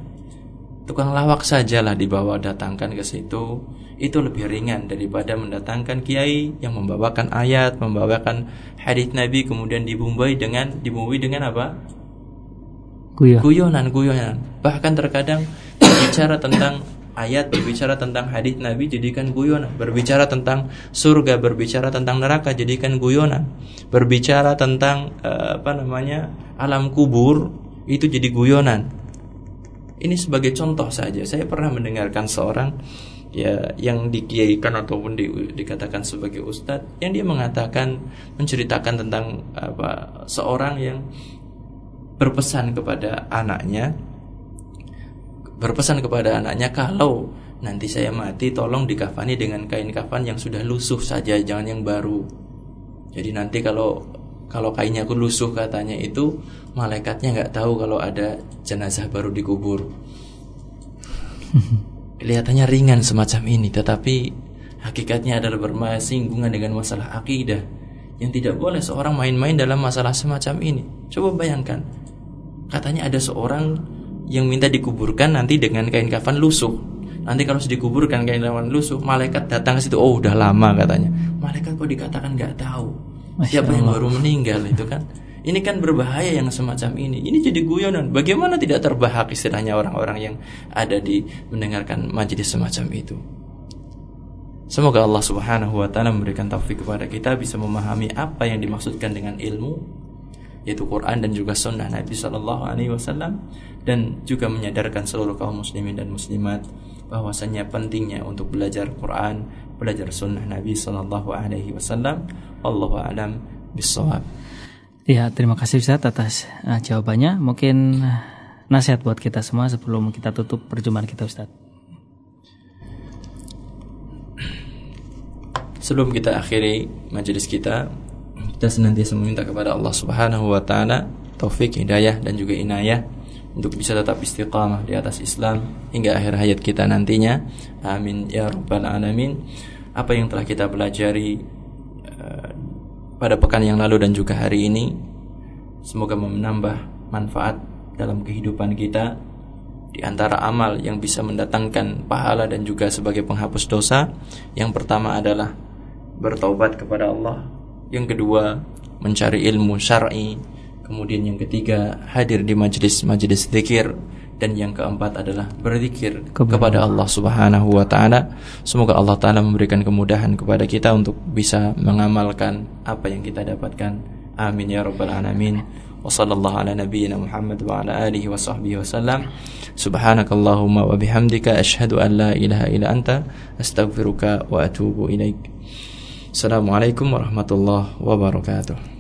tukang lawak sajalah dibawa datangkan ke situ itu lebih ringan daripada mendatangkan kiai yang membawakan ayat, membawakan hadis Nabi kemudian dibumbui dengan dibumbui dengan apa? Guyon. Guyonan, guyonan. Bahkan terkadang bicara tentang ayat berbicara tentang hadis Nabi jadikan guyonan, berbicara tentang surga, berbicara tentang neraka jadikan guyonan, berbicara tentang uh, apa namanya alam kubur itu jadi guyonan. Ini sebagai contoh saja. Saya pernah mendengarkan seorang ya yang dikiaikan ataupun di, dikatakan sebagai ustadz yang dia mengatakan menceritakan tentang apa seorang yang berpesan kepada anaknya berpesan kepada anaknya kalau nanti saya mati tolong dikafani dengan kain kafan yang sudah lusuh saja jangan yang baru jadi nanti kalau kalau kainnya aku lusuh katanya itu malaikatnya nggak tahu kalau ada jenazah baru dikubur <laughs> kelihatannya ringan semacam ini tetapi hakikatnya adalah bermasinggungan dengan masalah akidah yang tidak boleh seorang main-main dalam masalah semacam ini coba bayangkan katanya ada seorang yang minta dikuburkan nanti dengan kain kafan lusuh. Nanti kalau sudah dikuburkan kain kafan lusuh, malaikat datang ke situ. Oh, udah lama katanya. Malaikat kok dikatakan nggak tahu. Siapa yang baru meninggal itu kan? Ini kan berbahaya yang semacam ini. Ini jadi guyonan. Bagaimana tidak terbahak istilahnya orang-orang yang ada di mendengarkan majelis semacam itu. Semoga Allah Subhanahu wa taala memberikan taufik kepada kita bisa memahami apa yang dimaksudkan dengan ilmu yaitu Quran dan juga sunnah Nabi Shallallahu Alaihi Wasallam dan juga menyadarkan seluruh kaum muslimin dan muslimat bahwasanya pentingnya untuk belajar Quran, belajar sunnah Nabi Sallallahu Alaihi Wasallam. Allahu a'lam bisawab.
Ya, terima kasih Ustaz atas uh, jawabannya. Mungkin uh, nasihat buat kita semua sebelum kita tutup perjumpaan kita Ustaz.
Sebelum kita akhiri majelis kita, kita senantiasa meminta kepada Allah Subhanahu wa taala taufik, hidayah dan juga inayah untuk bisa tetap istiqamah di atas Islam hingga akhir hayat kita nantinya. Amin ya rabbal alamin. Apa yang telah kita pelajari uh, pada pekan yang lalu dan juga hari ini semoga menambah manfaat dalam kehidupan kita di antara amal yang bisa mendatangkan pahala dan juga sebagai penghapus dosa. Yang pertama adalah bertaubat kepada Allah. Yang kedua, mencari ilmu syar'i. Kemudian yang ketiga hadir di majelis-majelis zikir dan yang keempat adalah berzikir kepada, Allah Subhanahu wa taala. Semoga Allah taala memberikan kemudahan kepada kita untuk bisa mengamalkan apa yang kita dapatkan. Amin ya rabbal alamin. Wa ala nabiyyina Muhammad wa ala alihi wa sahbihi wasallam. Subhanakallahumma wa bihamdika asyhadu an la ilaha illa anta astaghfiruka wa atubu ilaik. Assalamualaikum warahmatullahi wabarakatuh.